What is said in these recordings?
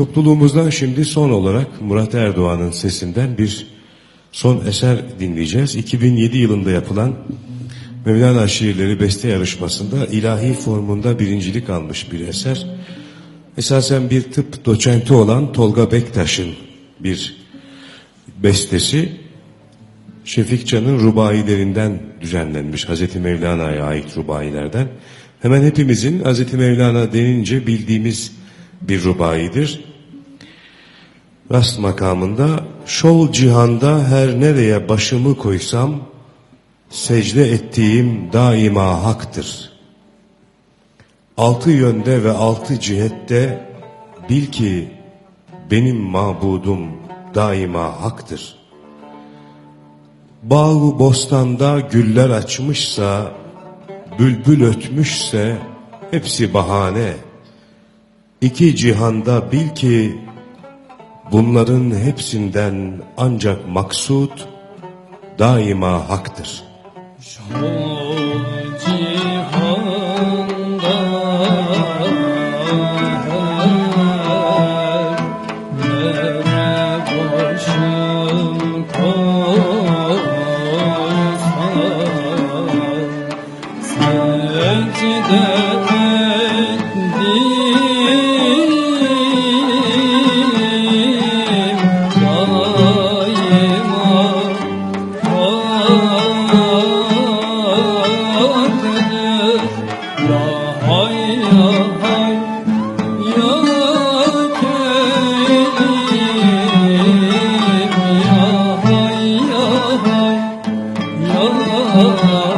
Topluluğumuzdan şimdi son olarak Murat Erdoğan'ın sesinden bir son eser dinleyeceğiz. 2007 yılında yapılan Mevlana Şiirleri Beste Yarışması'nda ilahi formunda birincilik almış bir eser. Esasen bir tıp doçenti olan Tolga Bektaş'ın bir bestesi Şefik Can'ın rubailerinden düzenlenmiş Hazreti Mevlana'ya ait rubailerden. Hemen hepimizin Hazreti Mevlana denince bildiğimiz bir rubaidir. Rast makamında şol cihanda her nereye başımı koysam secde ettiğim daima haktır. Altı yönde ve altı cihette bil ki benim mabudum daima haktır. Bağ bostanda güller açmışsa, bülbül ötmüşse hepsi bahane. İki cihanda bil ki bunların hepsinden ancak maksut daima haktır. Şol Oh,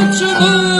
我出